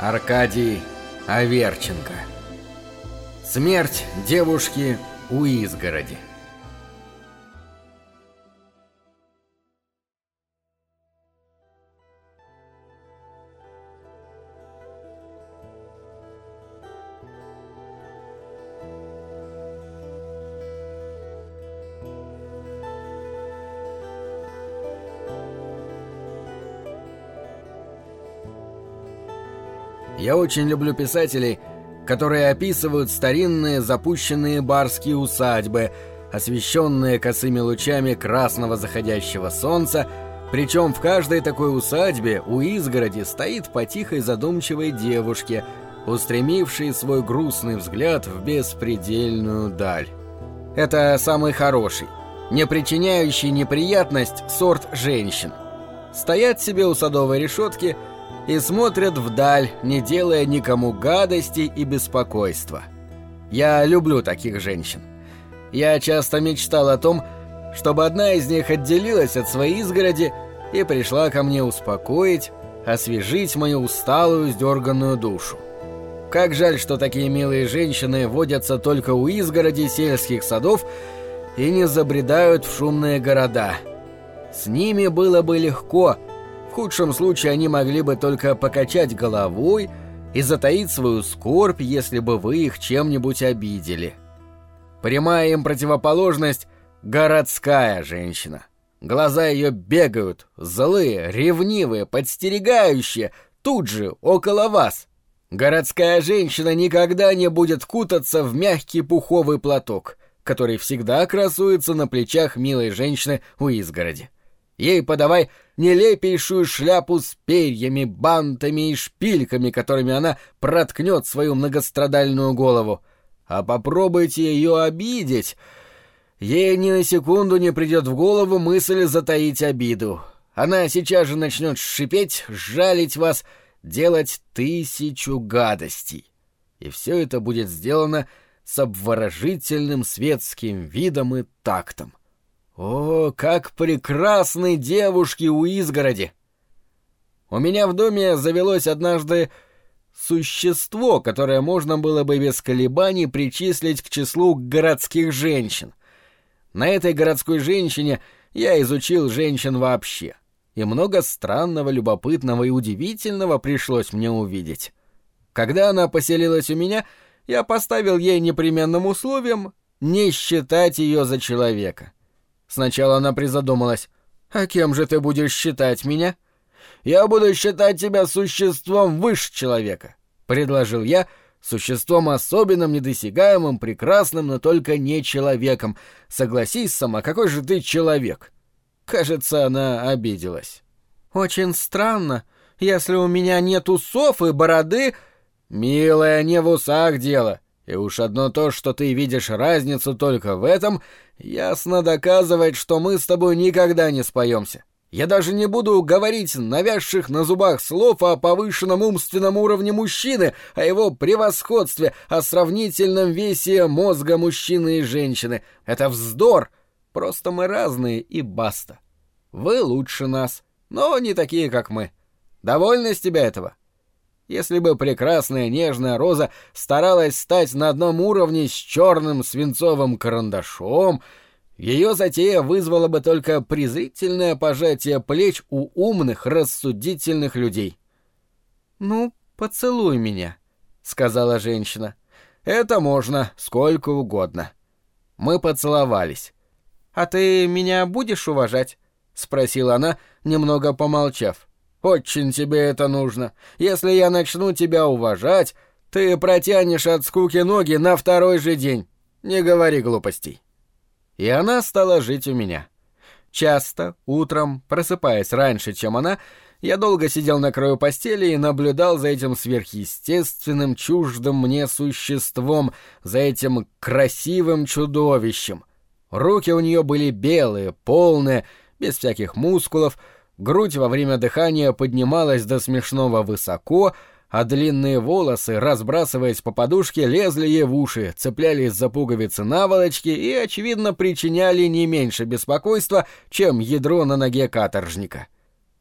Аркадий Аверченко. Смерть девушки у изгороди. Я очень люблю писателей, которые описывают старинные запущенные барские усадьбы, освещенные косыми лучами красного заходящего солнца, причем в каждой такой усадьбе у изгороди стоит по тихой задумчивой девушке, устремившей свой грустный взгляд в беспредельную даль. Это самый хороший, не причиняющий неприятность сорт женщин. Стоят себе у садовой решетки – и смотрят вдаль, не делая никому гадости и беспокойства. Я люблю таких женщин. Я часто мечтал о том, чтобы одна из них отделилась от своей изгороди и пришла ко мне успокоить, освежить мою усталую, сдерганную душу. Как жаль, что такие милые женщины водятся только у изгороди сельских садов и не забредают в шумные города. С ними было бы легко — худшем случае они могли бы только покачать головой и затаить свою скорбь, если бы вы их чем-нибудь обидели. Прямая им противоположность — городская женщина. Глаза ее бегают, злые, ревнивые, подстерегающие, тут же, около вас. Городская женщина никогда не будет кутаться в мягкий пуховый платок, который всегда красуется на плечах милой женщины у изгороди. Ей подавай нелепейшую шляпу с перьями, бантами и шпильками, которыми она проткнет свою многострадальную голову. А попробуйте ее обидеть. Ей ни на секунду не придет в голову мысль затаить обиду. Она сейчас же начнет шипеть, жалить вас, делать тысячу гадостей. И все это будет сделано с обворожительным светским видом и тактом. О, как прекрасны девушки у изгороди! У меня в доме завелось однажды существо, которое можно было бы без колебаний причислить к числу городских женщин. На этой городской женщине я изучил женщин вообще, и много странного, любопытного и удивительного пришлось мне увидеть. Когда она поселилась у меня, я поставил ей непременным условием не считать ее за человека — Сначала она призадумалась. «А кем же ты будешь считать меня?» «Я буду считать тебя существом выше человека», — предложил я, существом особенным, недосягаемым, прекрасным, но только не человеком. Согласись сама, какой же ты человек?» Кажется, она обиделась. «Очень странно. Если у меня нет усов и бороды...» «Милая, не в усах дело. И уж одно то, что ты видишь разницу только в этом, ясно доказывает, что мы с тобой никогда не споемся. Я даже не буду говорить навязших на зубах слов о повышенном умственном уровне мужчины, о его превосходстве, о сравнительном весе мозга мужчины и женщины. Это вздор. Просто мы разные и баста. Вы лучше нас, но не такие, как мы. Довольна с тебя этого? Если бы прекрасная нежная роза старалась стать на одном уровне с черным свинцовым карандашом, ее затея вызвала бы только презрительное пожатие плеч у умных, рассудительных людей. «Ну, поцелуй меня», — сказала женщина. «Это можно, сколько угодно». Мы поцеловались. «А ты меня будешь уважать?» — спросила она, немного помолчав. Очень тебе это нужно. Если я начну тебя уважать, ты протянешь от скуки ноги на второй же день. Не говори глупостей. И она стала жить у меня. Часто, утром, просыпаясь раньше, чем она, я долго сидел на краю постели и наблюдал за этим сверхъестественным, чуждым мне существом, за этим красивым чудовищем. Руки у нее были белые, полные, без всяких мускулов, грудь во время дыхания поднималась до смешного высоко, а длинные волосы, разбрасываясь по подушке, лезли ей в уши, цеплялись за пуговицы наволочки и, очевидно, причиняли не меньше беспокойства, чем ядро на ноге каторжника.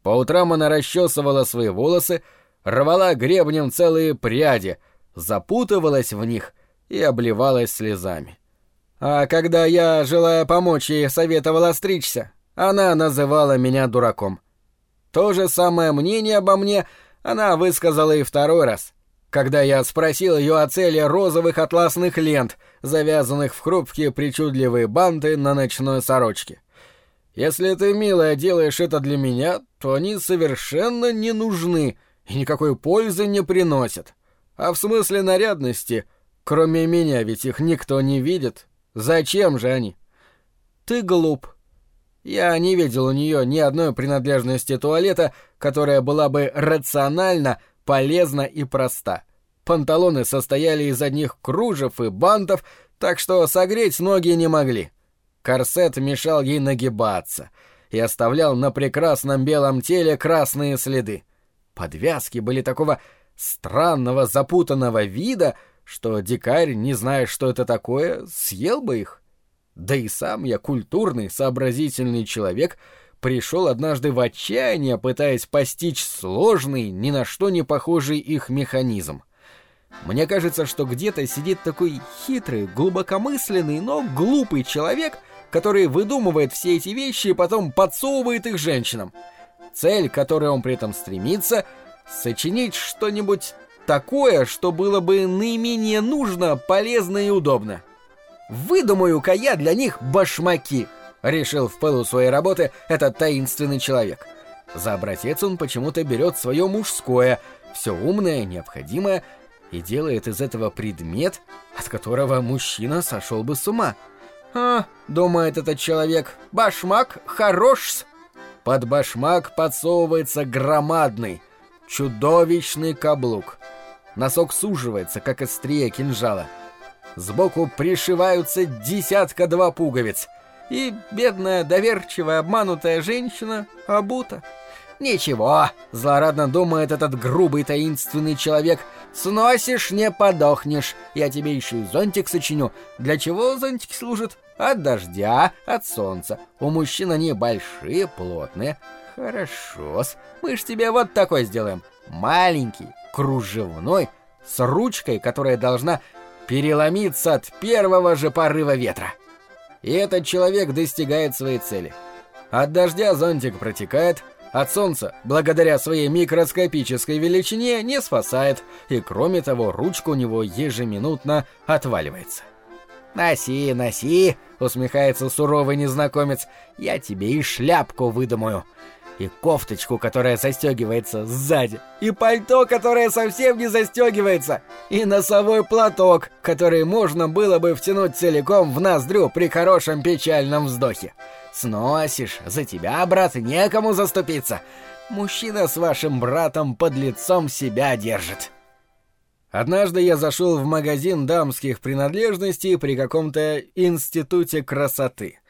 По утрам она расчесывала свои волосы, рвала гребнем целые пряди, запутывалась в них и обливалась слезами. А когда я, желая помочь ей, советовала стричься, она называла меня дураком. То же самое мнение обо мне она высказала и второй раз, когда я спросил ее о цели розовых атласных лент, завязанных в хрупкие причудливые банты на ночной сорочке. Если ты, милая, делаешь это для меня, то они совершенно не нужны и никакой пользы не приносят. А в смысле нарядности, кроме меня ведь их никто не видит. Зачем же они? Ты глуп. Я не видел у нее ни одной принадлежности туалета, которая была бы рациональна, полезна и проста. Панталоны состояли из одних кружев и бантов, так что согреть ноги не могли. Корсет мешал ей нагибаться и оставлял на прекрасном белом теле красные следы. Подвязки были такого странного запутанного вида, что дикарь, не зная, что это такое, съел бы их. Да и сам я культурный, сообразительный человек пришел однажды в отчаяние, пытаясь постичь сложный, ни на что не похожий их механизм. Мне кажется, что где-то сидит такой хитрый, глубокомысленный, но глупый человек, который выдумывает все эти вещи и потом подсовывает их женщинам. Цель, к которой он при этом стремится, сочинить что-нибудь такое, что было бы наименее нужно, полезно и удобно. «Выдумаю-ка я для них башмаки», — решил в пылу своей работы этот таинственный человек. За образец он почему-то берет свое мужское, все умное, необходимое, и делает из этого предмет, от которого мужчина сошел бы с ума. «А, — думает этот человек, — башмак хорош-с». Под башмак подсовывается громадный, чудовищный каблук. Носок суживается, как острие кинжала. Сбоку пришиваются десятка-два пуговиц. И бедная, доверчивая, обманутая женщина обута. «Ничего», — злорадно думает этот грубый таинственный человек, — «сносишь, не подохнешь. Я тебе еще и зонтик сочиню. Для чего зонтики служат? От дождя, от солнца. У мужчин они большие, плотные. Хорошо-с. Мы ж тебе вот такой сделаем. Маленький, кружевной, с ручкой, которая должна переломиться от первого же порыва ветра. И этот человек достигает своей цели. От дождя зонтик протекает, от солнца, благодаря своей микроскопической величине, не спасает, и кроме того, ручка у него ежеминутно отваливается. «Носи, носи!» — усмехается суровый незнакомец. «Я тебе и шляпку выдумаю и кофточку, которая застегивается сзади, и пальто, которое совсем не застегивается, и носовой платок, который можно было бы втянуть целиком в ноздрю при хорошем печальном вздохе. Сносишь, за тебя, брат, некому заступиться. Мужчина с вашим братом под лицом себя держит. Однажды я зашел в магазин дамских принадлежностей при каком-то институте красоты —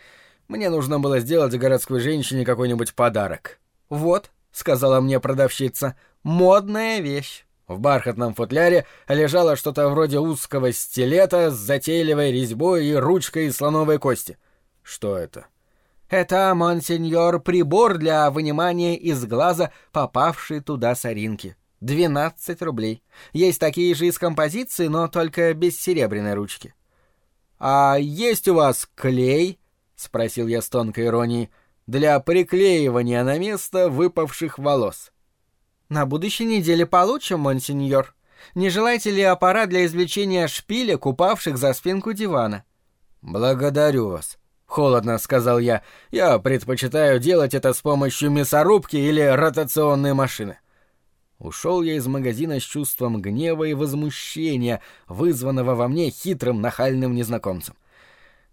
мне нужно было сделать городской женщине какой-нибудь подарок. «Вот», — сказала мне продавщица, — «модная вещь». В бархатном футляре лежало что-то вроде узкого стилета с затейливой резьбой и ручкой из слоновой кости. Что это? Это, монсеньор, прибор для вынимания из глаза попавшей туда соринки. Двенадцать рублей. Есть такие же из композиции, но только без серебряной ручки. А есть у вас клей? — спросил я с тонкой иронией, — для приклеивания на место выпавших волос. «На будущей неделе получим, монсеньор. Не желаете ли аппарат для извлечения шпиля, купавших за спинку дивана?» «Благодарю вас», — холодно сказал я. «Я предпочитаю делать это с помощью мясорубки или ротационной машины». Ушел я из магазина с чувством гнева и возмущения, вызванного во мне хитрым нахальным незнакомцем.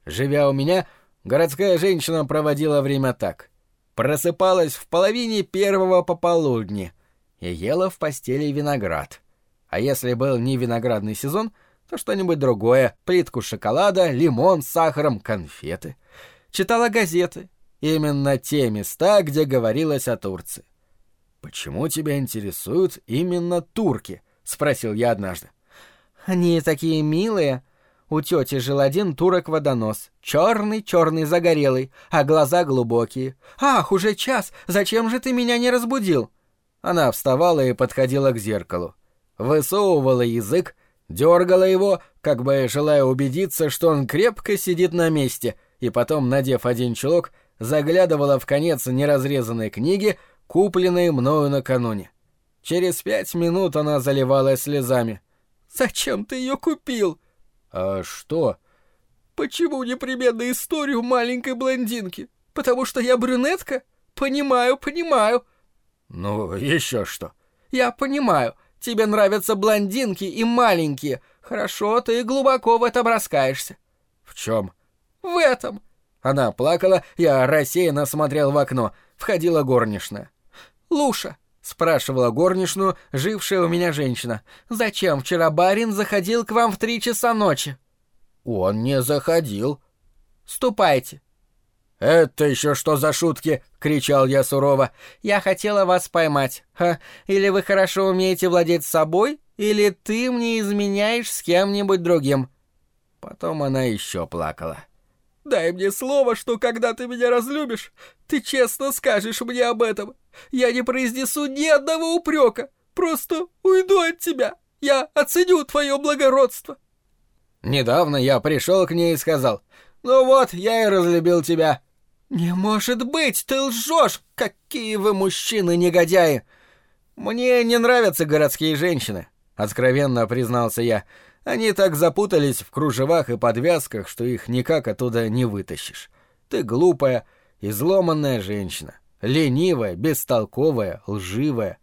Живя у меня, Городская женщина проводила время так. Просыпалась в половине первого пополудни и ела в постели виноград. А если был не виноградный сезон, то что-нибудь другое, плитку шоколада, лимон с сахаром, конфеты. Читала газеты, именно те места, где говорилось о Турции. «Почему тебя интересуют именно турки?» — спросил я однажды. «Они такие милые», у тети жил один турок-водонос. Черный, черный, загорелый, а глаза глубокие. «Ах, уже час! Зачем же ты меня не разбудил?» Она вставала и подходила к зеркалу. Высовывала язык, дергала его, как бы желая убедиться, что он крепко сидит на месте, и потом, надев один чулок, заглядывала в конец неразрезанной книги, купленной мною накануне. Через пять минут она заливалась слезами. «Зачем ты ее купил?» «А что?» «Почему непременно историю маленькой блондинки? Потому что я брюнетка? Понимаю, понимаю». «Ну, еще что?» «Я понимаю. Тебе нравятся блондинки и маленькие. Хорошо, ты глубоко в этом раскаешься». «В чем?» «В этом». Она плакала, я рассеянно смотрел в окно. Входила горничная. «Луша», — спрашивала горничную, жившая у меня женщина, «зачем вчера барин заходил к вам в три часа ночи?» «Он не заходил». «Ступайте». «Это еще что за шутки?» — кричал я сурово. «Я хотела вас поймать. Ха, или вы хорошо умеете владеть собой, или ты мне изменяешь с кем-нибудь другим». Потом она еще плакала. «Дай мне слово, что когда ты меня разлюбишь, ты честно скажешь мне об этом. Я не произнесу ни одного упрека, просто уйду от тебя. Я оценю твое благородство». Недавно я пришел к ней и сказал, «Ну вот, я и разлюбил тебя. «Не может быть, ты лжешь! Какие вы мужчины-негодяи!» «Мне не нравятся городские женщины», — откровенно признался я. «Они так запутались в кружевах и подвязках, что их никак оттуда не вытащишь. Ты глупая, изломанная женщина, ленивая, бестолковая, лживая.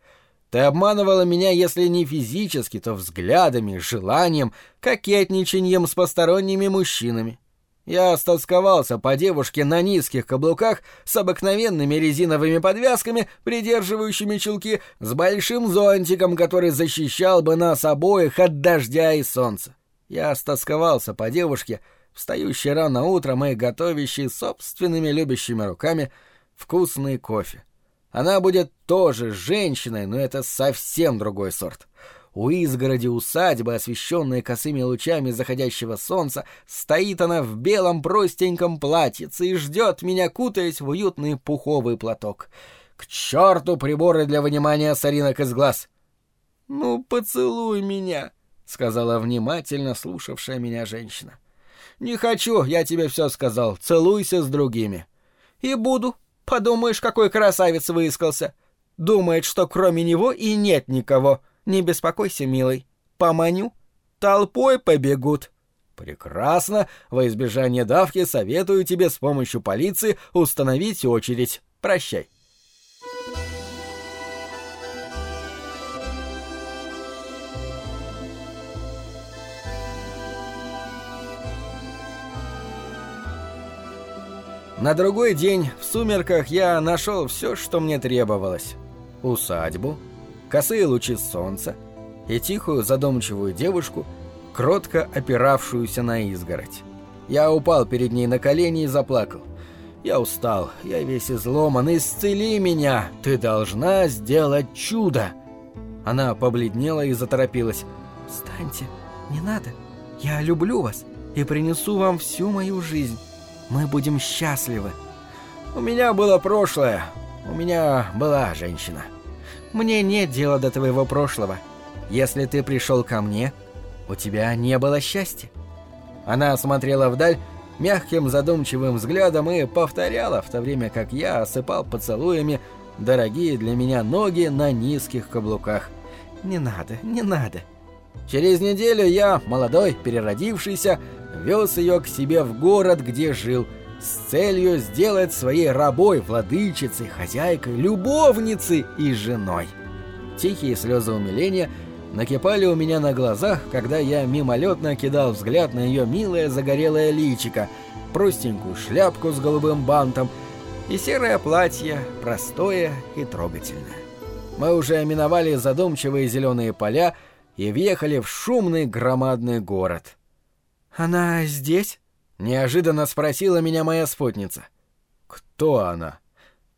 Ты обманывала меня, если не физически, то взглядами, желанием, кокетничаньем с посторонними мужчинами. Я стосковался по девушке на низких каблуках с обыкновенными резиновыми подвязками, придерживающими чулки, с большим зонтиком, который защищал бы нас обоих от дождя и солнца. Я стосковался по девушке, встающей рано утром и готовящей собственными любящими руками вкусный кофе. Она будет тоже женщиной, но это совсем другой сорт. У изгороди усадьбы, освещенной косыми лучами заходящего солнца, стоит она в белом простеньком платьице и ждет меня, кутаясь в уютный пуховый платок. К черту приборы для вынимания соринок из глаз! — Ну, поцелуй меня, — сказала внимательно слушавшая меня женщина. — Не хочу, я тебе все сказал, целуйся с другими. — И буду. Подумаешь, какой красавец выискался. Думает, что кроме него и нет никого. — не беспокойся, милый. Поманю. Толпой побегут. Прекрасно. Во избежание давки советую тебе с помощью полиции установить очередь. Прощай. На другой день в сумерках я нашел все, что мне требовалось. Усадьбу, косые лучи солнца и тихую задумчивую девушку, кротко опиравшуюся на изгородь. Я упал перед ней на колени и заплакал. «Я устал, я весь изломан, исцели меня! Ты должна сделать чудо!» Она побледнела и заторопилась. «Встаньте, не надо, я люблю вас и принесу вам всю мою жизнь. Мы будем счастливы». «У меня было прошлое, у меня была женщина». Мне нет дела до твоего прошлого. Если ты пришел ко мне, у тебя не было счастья». Она смотрела вдаль мягким задумчивым взглядом и повторяла, в то время как я осыпал поцелуями дорогие для меня ноги на низких каблуках. «Не надо, не надо». Через неделю я, молодой, переродившийся, вез ее к себе в город, где жил – с целью сделать своей рабой, владычицей, хозяйкой, любовницей и женой. Тихие слезы умиления накипали у меня на глазах, когда я мимолетно кидал взгляд на ее милое загорелое личико, простенькую шляпку с голубым бантом и серое платье, простое и трогательное. Мы уже миновали задумчивые зеленые поля и въехали в шумный громадный город. «Она здесь?» Неожиданно спросила меня моя спутница. «Кто она?»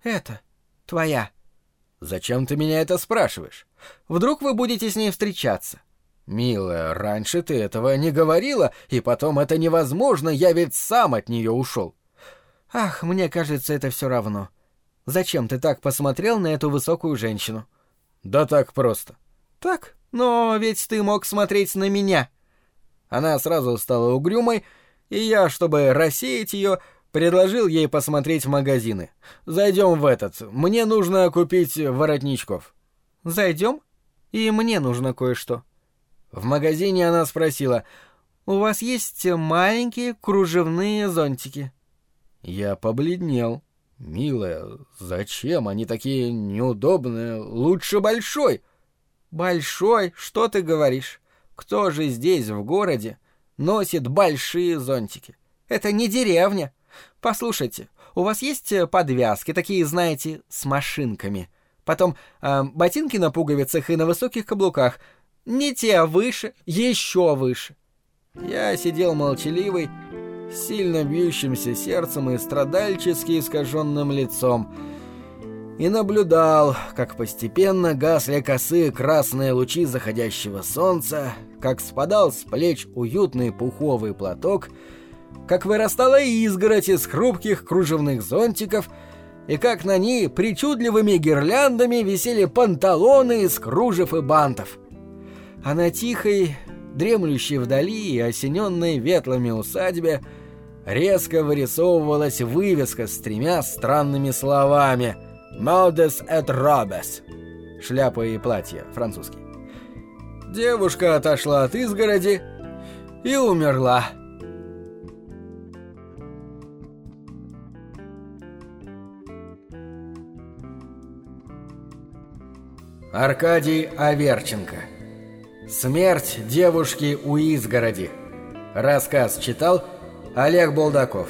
«Это. Твоя». «Зачем ты меня это спрашиваешь? Вдруг вы будете с ней встречаться?» «Милая, раньше ты этого не говорила, и потом это невозможно, я ведь сам от нее ушел». «Ах, мне кажется, это все равно. Зачем ты так посмотрел на эту высокую женщину?» Да так просто. Так? Но ведь ты мог смотреть на меня. Она сразу стала угрюмой, и я, чтобы рассеять ее, предложил ей посмотреть магазины. Зайдем в этот. Мне нужно купить воротничков. Зайдем? И мне нужно кое-что. В магазине она спросила, «У вас есть маленькие кружевные зонтики?» Я побледнел. «Милая, зачем они такие неудобные? Лучше большой!» «Большой? Что ты говоришь? Кто же здесь, в городе, носит большие зонтики? Это не деревня. Послушайте, у вас есть подвязки, такие, знаете, с машинками? Потом э, ботинки на пуговицах и на высоких каблуках. Не те, а выше, еще выше». Я сидел молчаливый, сильно бьющимся сердцем и страдальчески искаженным лицом, и наблюдал, как постепенно гасли косые красные лучи заходящего солнца, как спадал с плеч уютный пуховый платок, как вырастала изгородь из хрупких кружевных зонтиков, и как на ней причудливыми гирляндами висели панталоны из кружев и бантов. А на тихой, дремлющей вдали и осененной ветлами усадьбе резко вырисовывалась вывеска с тремя странными словами «Modes et robes» — шляпа и платье, французский. Девушка отошла от изгороди и умерла. Аркадий Аверченко. Смерть девушки у изгороди Рассказ читал Олег Болдаков